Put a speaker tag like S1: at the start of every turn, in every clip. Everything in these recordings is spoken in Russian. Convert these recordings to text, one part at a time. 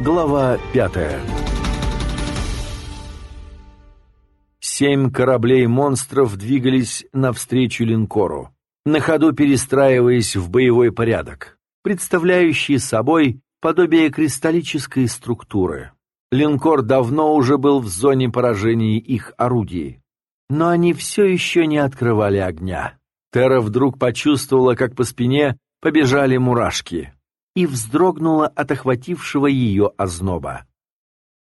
S1: Глава пятая Семь кораблей-монстров двигались навстречу линкору, на ходу перестраиваясь в боевой порядок, представляющий собой подобие кристаллической структуры. Линкор давно уже был в зоне поражения их орудий, но они все еще не открывали огня. Тера вдруг почувствовала, как по спине побежали мурашки и вздрогнула от охватившего ее озноба.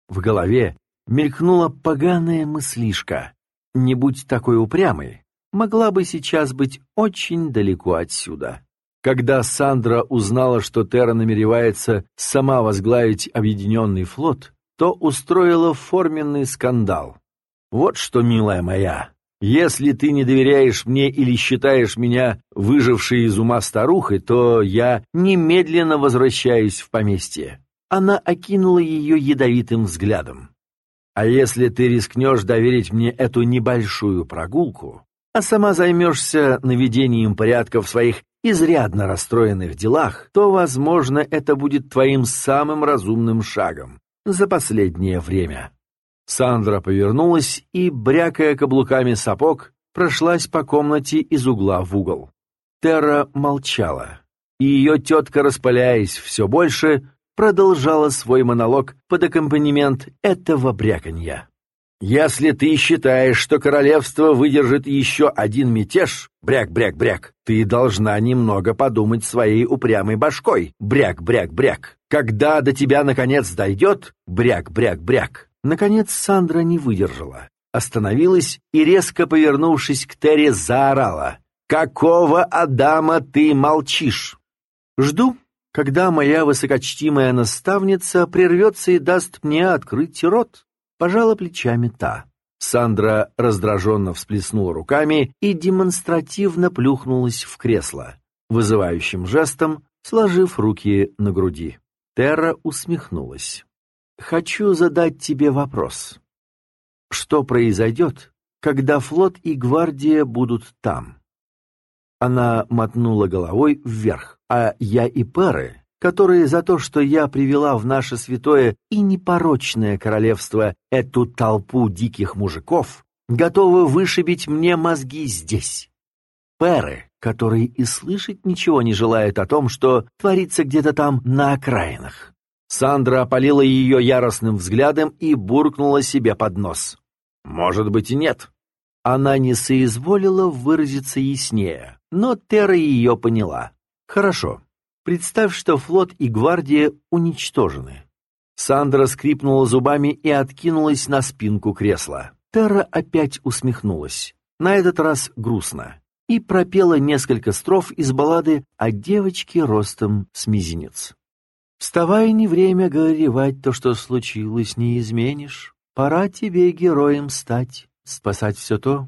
S1: В голове мелькнула поганая мыслишка. Не будь такой упрямой, могла бы сейчас быть очень далеко отсюда. Когда Сандра узнала, что Терра намеревается сама возглавить объединенный флот, то устроила форменный скандал. «Вот что, милая моя, если ты не доверяешь мне или считаешь меня выжившей из ума старухой, то я немедленно возвращаюсь в поместье». Она окинула ее ядовитым взглядом. «А если ты рискнешь доверить мне эту небольшую прогулку, а сама займешься наведением порядка в своих изрядно расстроенных делах, то, возможно, это будет твоим самым разумным шагом за последнее время». Сандра повернулась и, брякая каблуками сапог, прошлась по комнате из угла в угол. Терра молчала, и ее тетка, распаляясь все больше, продолжала свой монолог под аккомпанемент этого бряканья. «Если ты считаешь, что королевство выдержит еще один мятеж, бряк-бряк-бряк, ты должна немного подумать своей упрямой башкой, бряк-бряк-бряк. Когда до тебя наконец дойдет, бряк-бряк-бряк, Наконец Сандра не выдержала, остановилась и, резко повернувшись к Терри, заорала. «Какого Адама ты молчишь?» «Жду, когда моя высокочтимая наставница прервется и даст мне открыть рот», — пожала плечами та. Сандра раздраженно всплеснула руками и демонстративно плюхнулась в кресло, вызывающим жестом сложив руки на груди. Терра усмехнулась. Хочу задать тебе вопрос. Что произойдет, когда флот и гвардия будут там? Она мотнула головой вверх, а я и Перы, которые за то, что я привела в наше святое и непорочное королевство эту толпу диких мужиков, готовы вышибить мне мозги здесь. Перы, которые и слышать ничего не желают о том, что творится где-то там на окраинах. Сандра опалила ее яростным взглядом и буркнула себе под нос. «Может быть и нет». Она не соизволила выразиться яснее, но Тера ее поняла. «Хорошо. Представь, что флот и гвардия уничтожены». Сандра скрипнула зубами и откинулась на спинку кресла. Терра опять усмехнулась, на этот раз грустно, и пропела несколько строф из баллады о девочке ростом с мизинец. Вставай, не время горевать, то, что случилось, не изменишь. Пора тебе героем стать, спасать все то,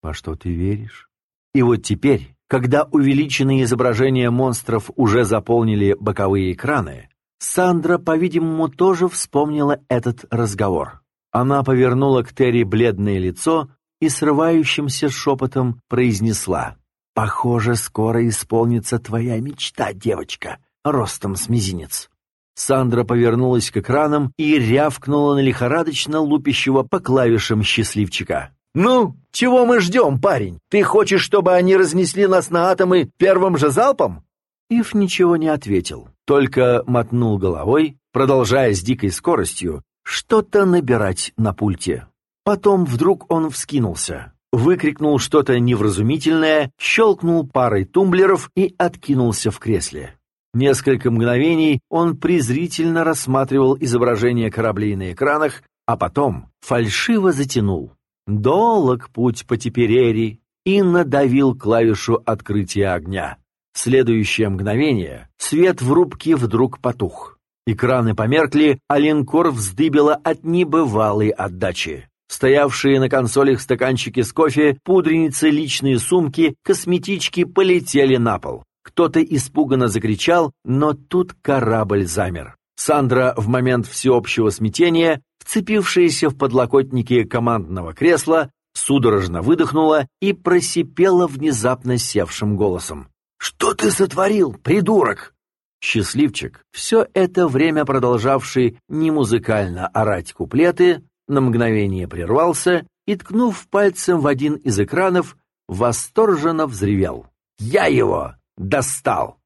S1: во что ты веришь. И вот теперь, когда увеличенные изображения монстров уже заполнили боковые экраны, Сандра, по-видимому, тоже вспомнила этот разговор. Она повернула к Терри бледное лицо и срывающимся шепотом произнесла «Похоже, скоро исполнится твоя мечта, девочка» ростом с мизинец. Сандра повернулась к экранам и рявкнула на лихорадочно лупящего по клавишам счастливчика. «Ну, чего мы ждем, парень? Ты хочешь, чтобы они разнесли нас на атомы первым же залпом?» Ив ничего не ответил, только мотнул головой, продолжая с дикой скоростью что-то набирать на пульте. Потом вдруг он вскинулся, выкрикнул что-то невразумительное, щелкнул парой тумблеров и откинулся в кресле. Несколько мгновений он презрительно рассматривал изображение кораблей на экранах, а потом фальшиво затянул. «Долог путь по Теперери» и надавил клавишу открытия огня. В следующее мгновение свет в рубке вдруг потух. Экраны померкли, а линкор вздыбило от небывалой отдачи. Стоявшие на консолях стаканчики с кофе, пудреницы, личные сумки, косметички полетели на пол. Кто-то испуганно закричал, но тут корабль замер. Сандра в момент всеобщего смятения, вцепившаяся в подлокотники командного кресла, судорожно выдохнула и просипела внезапно севшим голосом. «Что ты сотворил, придурок?» Счастливчик, все это время продолжавший немузыкально орать куплеты, на мгновение прервался и, ткнув пальцем в один из экранов, восторженно взревел. «Я его достал!»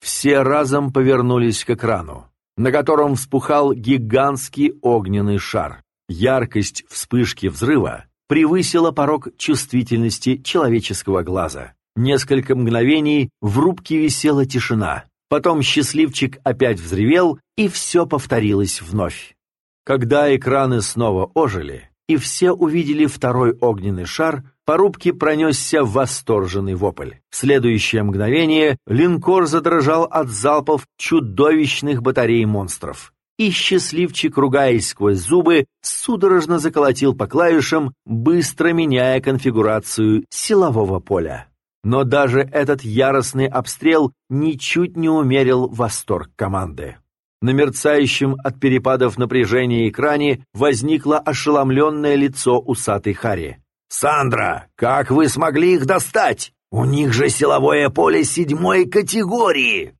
S1: Все разом повернулись к экрану, на котором вспухал гигантский огненный шар. Яркость вспышки взрыва превысила порог чувствительности человеческого глаза. Несколько мгновений в рубке висела тишина. Потом счастливчик опять взревел, и все повторилось вновь. Когда экраны снова ожили, и все увидели второй огненный шар, по рубке пронесся восторженный вопль. В следующее мгновение линкор задрожал от залпов чудовищных батарей монстров. И счастливчик, ругаясь сквозь зубы, судорожно заколотил по клавишам, быстро меняя конфигурацию силового поля. Но даже этот яростный обстрел ничуть не умерил восторг команды. На мерцающем от перепадов напряжения экране возникло ошеломленное лицо усатой Хари. «Сандра, как вы смогли их достать? У них же силовое поле седьмой категории!»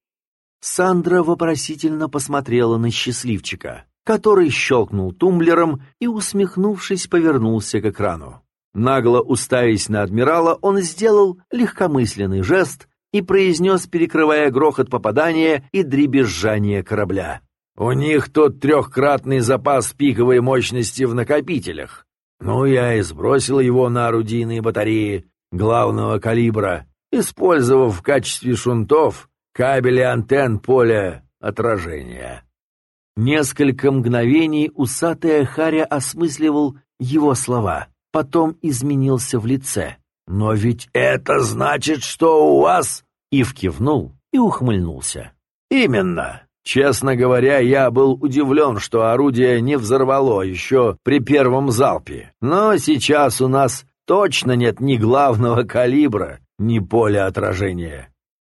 S1: Сандра вопросительно посмотрела на счастливчика, который щелкнул тумблером и, усмехнувшись, повернулся к экрану. Нагло уставясь на адмирала, он сделал легкомысленный жест, и произнес, перекрывая грохот попадания и дребезжание корабля. «У них тот трехкратный запас пиковой мощности в накопителях. Ну, я и сбросил его на орудийные батареи главного калибра, использовав в качестве шунтов кабели антенн поля отражения». Несколько мгновений усатая Харя осмысливал его слова, потом изменился в лице. «Но ведь это значит, что у вас...» Ив кивнул и ухмыльнулся. «Именно. Честно говоря, я был удивлен, что орудие не взорвало еще при первом залпе. Но сейчас у нас точно нет ни главного калибра, ни поля отражения».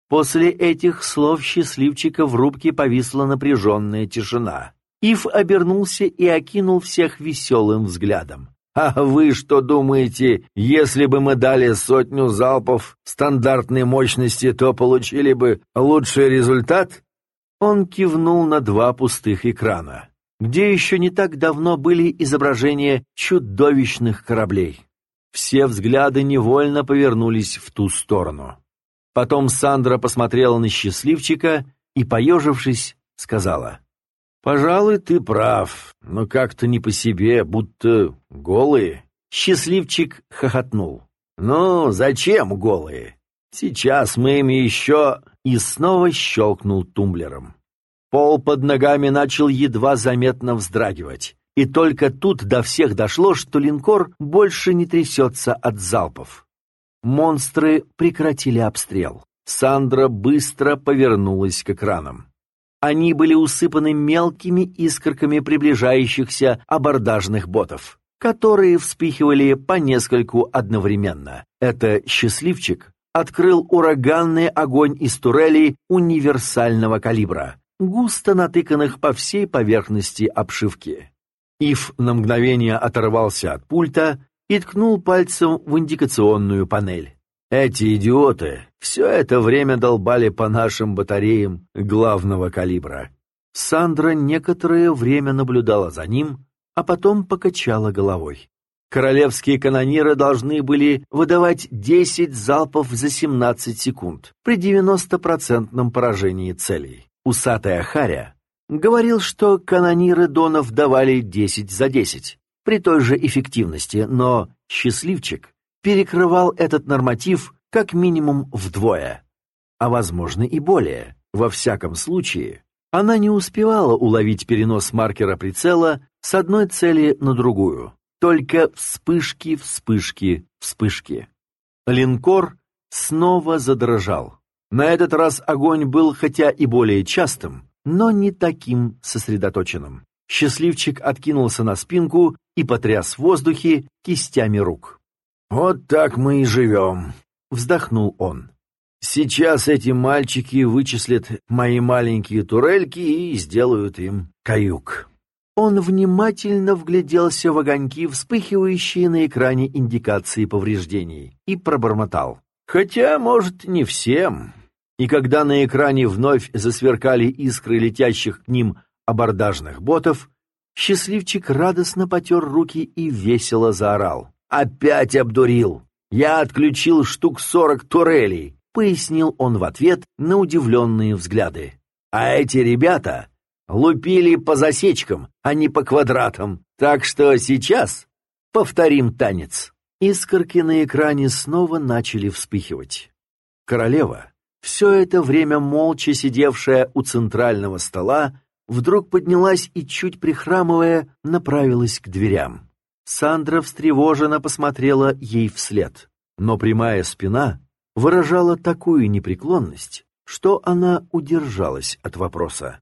S1: После этих слов счастливчика в рубке повисла напряженная тишина. Ив обернулся и окинул всех веселым взглядом. А вы что думаете, если бы мы дали сотню залпов стандартной мощности, то получили бы лучший результат? Он кивнул на два пустых экрана, где еще не так давно были изображения чудовищных кораблей. Все взгляды невольно повернулись в ту сторону. Потом Сандра посмотрела на счастливчика и, поежившись, сказала — «Пожалуй, ты прав, но как-то не по себе, будто голые». Счастливчик хохотнул. «Ну, зачем голые? Сейчас мы им еще...» И снова щелкнул тумблером. Пол под ногами начал едва заметно вздрагивать. И только тут до всех дошло, что линкор больше не трясется от залпов. Монстры прекратили обстрел. Сандра быстро повернулась к экранам. Они были усыпаны мелкими искорками приближающихся абордажных ботов, которые вспихивали по нескольку одновременно. Это счастливчик открыл ураганный огонь из турелей универсального калибра, густо натыканных по всей поверхности обшивки. Ив на мгновение оторвался от пульта и ткнул пальцем в индикационную панель. Эти идиоты все это время долбали по нашим батареям главного калибра. Сандра некоторое время наблюдала за ним, а потом покачала головой. Королевские канониры должны были выдавать 10 залпов за 17 секунд при 90% поражении целей. Усатая Харя говорил, что канониры Донов давали 10 за 10 при той же эффективности, но счастливчик перекрывал этот норматив как минимум вдвое, а возможно и более. Во всяком случае, она не успевала уловить перенос маркера прицела с одной цели на другую. Только вспышки, вспышки, вспышки. Линкор снова задрожал. На этот раз огонь был хотя и более частым, но не таким сосредоточенным. Счастливчик откинулся на спинку и потряс в воздухе кистями рук. «Вот так мы и живем», — вздохнул он. «Сейчас эти мальчики вычислят мои маленькие турельки и сделают им каюк». Он внимательно вгляделся в огоньки, вспыхивающие на экране индикации повреждений, и пробормотал. «Хотя, может, не всем. и когда на экране вновь засверкали искры летящих к ним абордажных ботов, счастливчик радостно потер руки и весело заорал. «Опять обдурил! Я отключил штук сорок турелей!» — пояснил он в ответ на удивленные взгляды. «А эти ребята лупили по засечкам, а не по квадратам, так что сейчас повторим танец». Искорки на экране снова начали вспыхивать. Королева, все это время молча сидевшая у центрального стола, вдруг поднялась и, чуть прихрамывая, направилась к дверям. Сандра встревоженно посмотрела ей вслед, но прямая спина выражала такую непреклонность, что она удержалась от вопроса.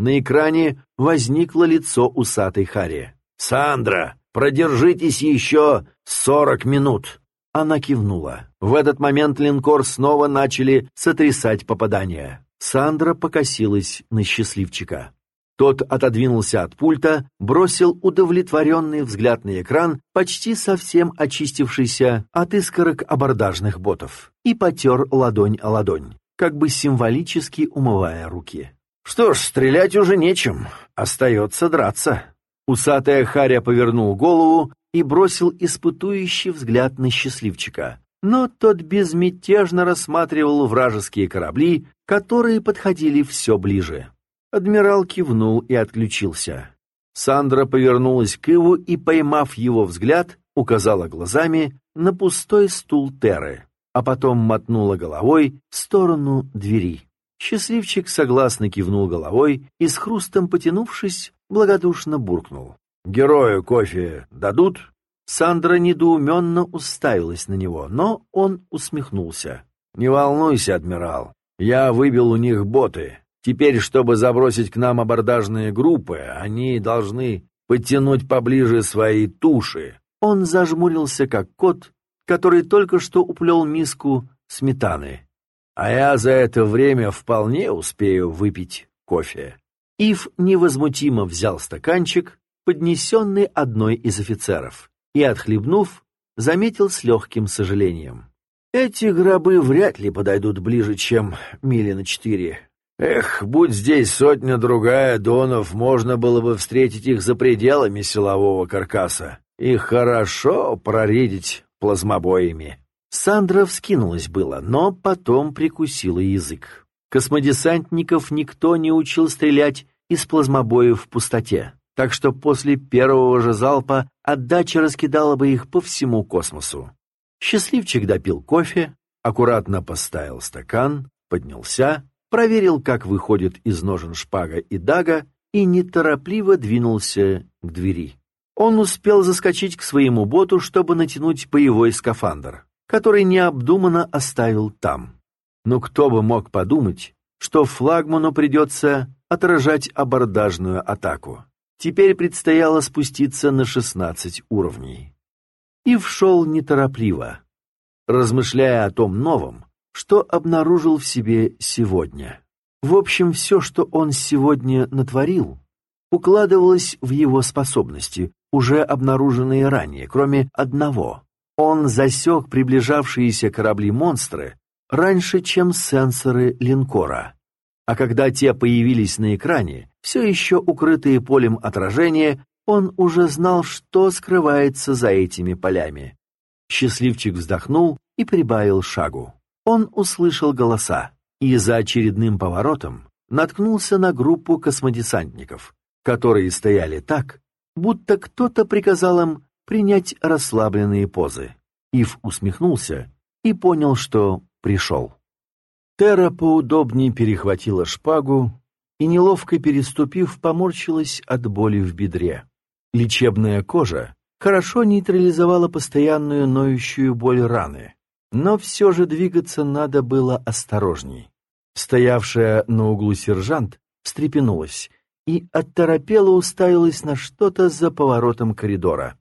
S1: На экране возникло лицо усатой Хари. «Сандра, Продержитесь еще сорок минут!» Она кивнула. В этот момент линкор снова начали сотрясать попадания. Сандра покосилась на счастливчика. Тот отодвинулся от пульта, бросил удовлетворенный взгляд на экран, почти совсем очистившийся от искорок абордажных ботов, и потер ладонь о ладонь, как бы символически умывая руки. «Что ж, стрелять уже нечем, остается драться». Усатая Харя повернул голову и бросил испытующий взгляд на счастливчика. Но тот безмятежно рассматривал вражеские корабли, которые подходили все ближе. Адмирал кивнул и отключился. Сандра повернулась к Иву и, поймав его взгляд, указала глазами на пустой стул Терры, а потом мотнула головой в сторону двери. Счастливчик согласно кивнул головой и, с хрустом потянувшись, благодушно буркнул. «Герою кофе дадут?» Сандра недоуменно уставилась на него, но он усмехнулся. «Не волнуйся, адмирал, я выбил у них боты. Теперь, чтобы забросить к нам абордажные группы, они должны подтянуть поближе свои туши». Он зажмурился, как кот, который только что уплел миску сметаны. «А я за это время вполне успею выпить кофе». Ив невозмутимо взял стаканчик, поднесенный одной из офицеров, и, отхлебнув, заметил с легким сожалением. «Эти гробы вряд ли подойдут ближе, чем мили на четыре. Эх, будь здесь сотня-другая донов, можно было бы встретить их за пределами силового каркаса и хорошо проредить плазмобоями». Сандра вскинулась было, но потом прикусила язык. Космодесантников никто не учил стрелять из плазмобоев в пустоте, так что после первого же залпа отдача раскидала бы их по всему космосу. Счастливчик допил кофе, аккуратно поставил стакан, поднялся, проверил, как выходит из ножен шпага и дага, и неторопливо двинулся к двери. Он успел заскочить к своему боту, чтобы натянуть боевой скафандр, который необдуманно оставил там. Но кто бы мог подумать, что флагману придется отражать абордажную атаку. Теперь предстояло спуститься на 16 уровней. И вшел неторопливо, размышляя о том новом, что обнаружил в себе сегодня. В общем, все, что он сегодня натворил, укладывалось в его способности, уже обнаруженные ранее, кроме одного. Он засек приближавшиеся корабли-монстры раньше, чем сенсоры линкора. А когда те появились на экране, все еще укрытые полем отражения, он уже знал, что скрывается за этими полями. Счастливчик вздохнул и прибавил шагу. Он услышал голоса и за очередным поворотом наткнулся на группу космодесантников, которые стояли так, будто кто-то приказал им принять расслабленные позы. Ив усмехнулся и понял, что пришел. Тера поудобнее перехватила шпагу и, неловко переступив, поморщилась от боли в бедре. Лечебная кожа хорошо нейтрализовала постоянную ноющую боль раны, но все же двигаться надо было осторожней. Стоявшая на углу сержант встрепенулась и отторопела уставилась на что-то за поворотом коридора.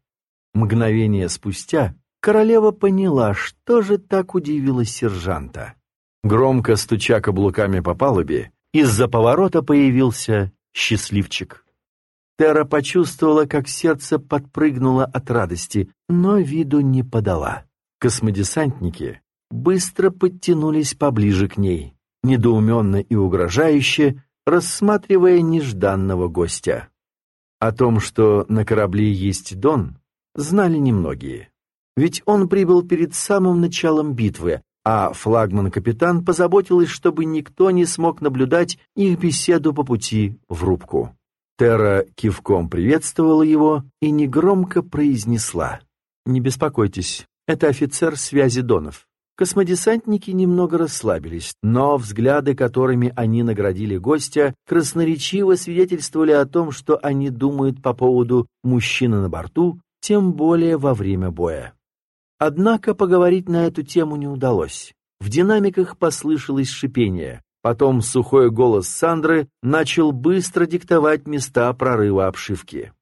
S1: Мгновение спустя королева поняла, что же так удивило сержанта. Громко стуча каблуками по палубе, из-за поворота появился счастливчик. Тера почувствовала, как сердце подпрыгнуло от радости, но виду не подала. Космодесантники быстро подтянулись поближе к ней. недоуменно и угрожающе, рассматривая нежданного гостя. О том, что на корабле есть Дон, знали немногие. Ведь он прибыл перед самым началом битвы, а флагман-капитан позаботилась, чтобы никто не смог наблюдать их беседу по пути в рубку. Терра кивком приветствовала его и негромко произнесла. «Не беспокойтесь, это офицер связи Донов». Космодесантники немного расслабились, но взгляды, которыми они наградили гостя, красноречиво свидетельствовали о том, что они думают по поводу мужчины на борту, тем более во время боя. Однако поговорить на эту тему не удалось. В динамиках послышалось шипение. Потом сухой голос Сандры начал быстро диктовать места прорыва обшивки.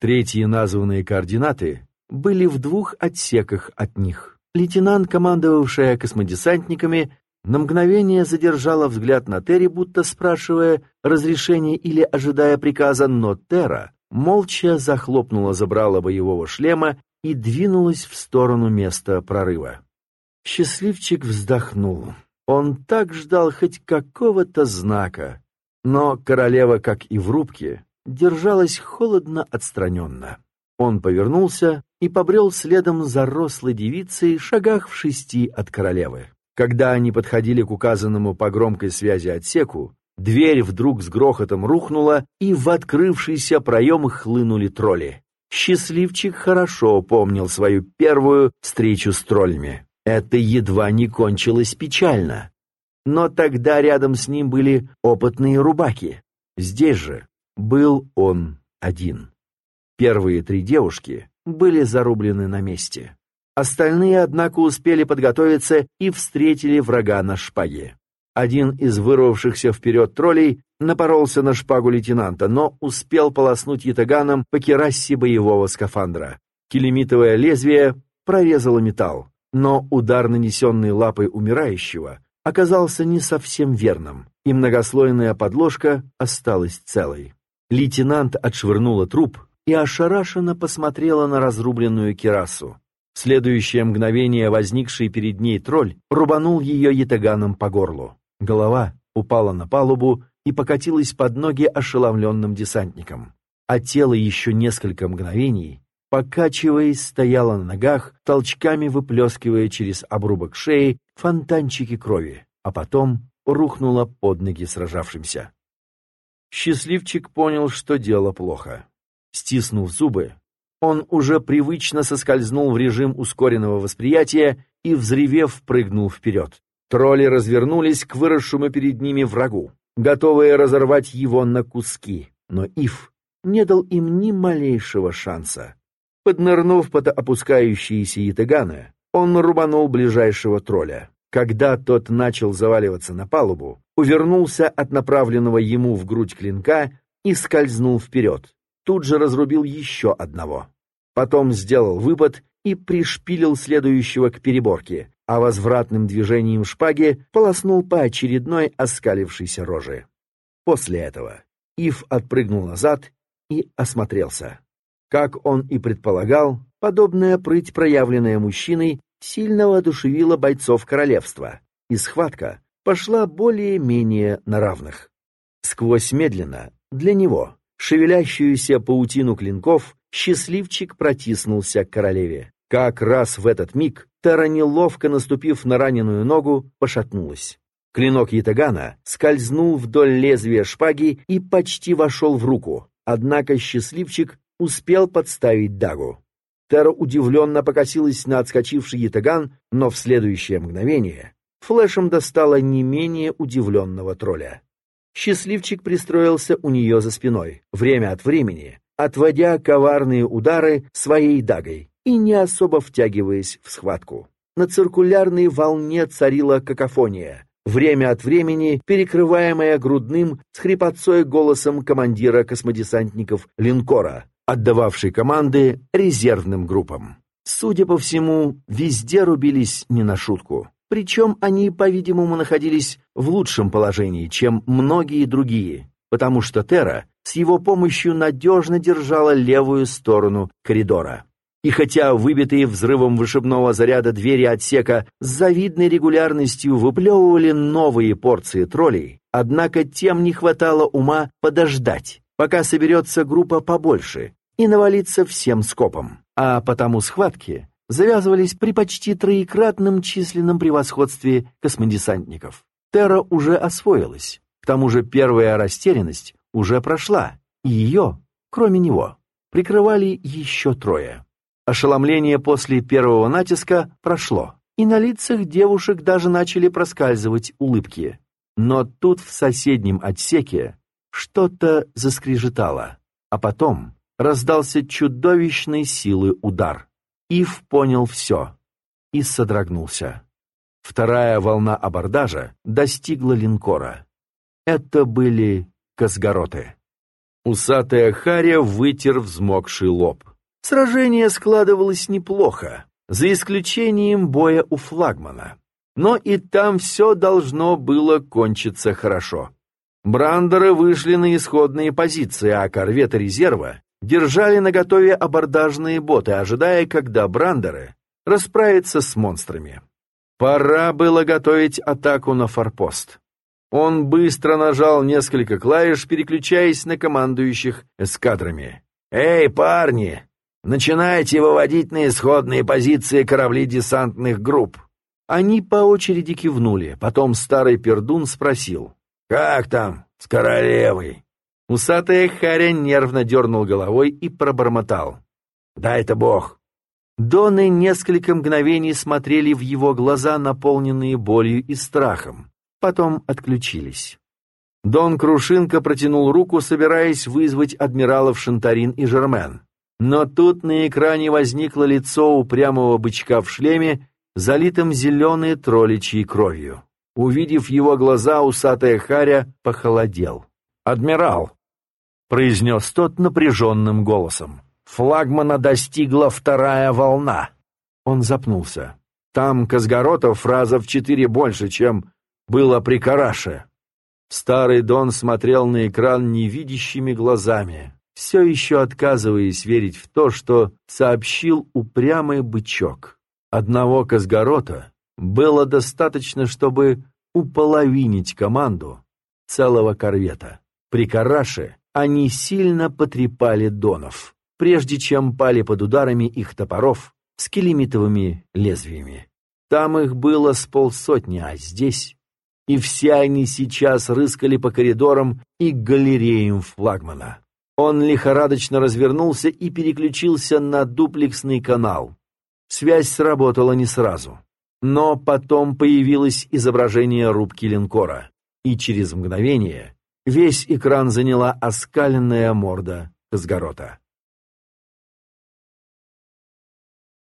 S1: Третьи названные координаты были в двух отсеках от них. Лейтенант, командовавшая космодесантниками, на мгновение задержала взгляд на Терри, будто спрашивая разрешения или ожидая приказа, но Терра молча захлопнула забрала боевого шлема и двинулась в сторону места прорыва. Счастливчик вздохнул. Он так ждал хоть какого-то знака, но королева, как и в рубке, держалась холодно отстраненно. Он повернулся и побрел следом за рослой девицей шагах в шести от королевы. Когда они подходили к указанному по громкой связи отсеку, дверь вдруг с грохотом рухнула, и в открывшийся проем хлынули тролли. Счастливчик хорошо помнил свою первую встречу с троллями. Это едва не кончилось печально. Но тогда рядом с ним были опытные рубаки. Здесь же был он один. Первые три девушки были зарублены на месте. Остальные, однако, успели подготовиться и встретили врага на шпаге. Один из вырвавшихся вперед троллей напоролся на шпагу лейтенанта, но успел полоснуть ятаганом по керасе боевого скафандра. Килимитовое лезвие прорезало металл, но удар, нанесенный лапой умирающего, оказался не совсем верным, и многослойная подложка осталась целой. Лейтенант отшвырнула труп и ошарашенно посмотрела на разрубленную керасу. В следующее мгновение возникший перед ней тролль рубанул ее ятаганом по горлу. Голова упала на палубу и покатилась под ноги ошеломленным десантникам. А тело еще несколько мгновений, покачиваясь, стояло на ногах, толчками выплескивая через обрубок шеи фонтанчики крови, а потом рухнуло под ноги сражавшимся. Счастливчик понял, что дело плохо. Стиснув зубы, он уже привычно соскользнул в режим ускоренного восприятия и, взревев, прыгнул вперед. Тролли развернулись к выросшему перед ними врагу, готовые разорвать его на куски, но Ив не дал им ни малейшего шанса. Поднырнув под опускающиеся ятаганы, он рубанул ближайшего тролля. Когда тот начал заваливаться на палубу, увернулся от направленного ему в грудь клинка и скользнул вперед, тут же разрубил еще одного. Потом сделал выпад и пришпилил следующего к переборке, а возвратным движением шпаги полоснул по очередной оскалившейся роже. После этого Ив отпрыгнул назад и осмотрелся. Как он и предполагал, подобная прыть, проявленная мужчиной, сильно воодушевила бойцов королевства, и схватка пошла более-менее на равных. Сквозь медленно, для него, шевелящуюся паутину клинков, счастливчик протиснулся к королеве. Как раз в этот миг Тара, неловко наступив на раненую ногу, пошатнулась. Клинок Ятагана скользнул вдоль лезвия шпаги и почти вошел в руку, однако счастливчик успел подставить дагу. Тара удивленно покосилась на отскочивший Ятаган, но в следующее мгновение флешем достала не менее удивленного тролля. Счастливчик пристроился у нее за спиной, время от времени, отводя коварные удары своей дагой и не особо втягиваясь в схватку. На циркулярной волне царила какофония, время от времени перекрываемая грудным с хрипотцой голосом командира космодесантников линкора, отдававший команды резервным группам. Судя по всему, везде рубились не на шутку. Причем они, по-видимому, находились в лучшем положении, чем многие другие, потому что Тера с его помощью надежно держала левую сторону коридора. И хотя выбитые взрывом вышибного заряда двери отсека с завидной регулярностью выплевывали новые порции троллей, однако тем не хватало ума подождать, пока соберется группа побольше, и навалиться всем скопом. А потому схватки завязывались при почти троекратном численном превосходстве космодесантников. Терра уже освоилась, к тому же первая растерянность уже прошла, и ее, кроме него, прикрывали еще трое. Ошеломление после первого натиска прошло, и на лицах девушек даже начали проскальзывать улыбки. Но тут в соседнем отсеке что-то заскрежетало, а потом раздался чудовищной силы удар. Ив понял все и содрогнулся. Вторая волна абордажа достигла линкора. Это были Казгороты. Усатая Харя вытер взмокший лоб. Сражение складывалось неплохо, за исключением боя у флагмана. Но и там все должно было кончиться хорошо. Брандеры вышли на исходные позиции, а корветы резерва держали наготове абордажные боты, ожидая, когда брандеры расправятся с монстрами. Пора было готовить атаку на форпост. Он быстро нажал несколько клавиш, переключаясь на командующих эскадрами. «Эй, парни! Начинайте выводить на исходные позиции корабли десантных групп!» Они по очереди кивнули, потом старый пердун спросил. «Как там с королевой?» Усатая Харя нервно дернул головой и пробормотал. «Дай-то бог!» Доны несколько мгновений смотрели в его глаза, наполненные болью и страхом. Потом отключились. Дон Крушинка протянул руку, собираясь вызвать адмиралов Шантарин и Жермен. Но тут на экране возникло лицо упрямого бычка в шлеме, залитым зеленой тролличьей кровью. Увидев его глаза, усатая Харя похолодел. «Адмирал!» произнес тот напряженным голосом. «Флагмана достигла вторая волна!» Он запнулся. Там Казгоротов раза в четыре больше, чем было при Караше. Старый Дон смотрел на экран невидящими глазами, все еще отказываясь верить в то, что сообщил упрямый бычок. Одного Казгорота было достаточно, чтобы уполовинить команду целого корвета. При Караше они сильно потрепали донов, прежде чем пали под ударами их топоров с килимитовыми лезвиями. Там их было с полсотни, а здесь... И все они сейчас рыскали по коридорам и галереям флагмана. Он лихорадочно развернулся и переключился на дуплексный канал. Связь сработала не сразу. Но потом появилось изображение рубки линкора, и через мгновение Весь экран заняла оскаленная морда Казгорота.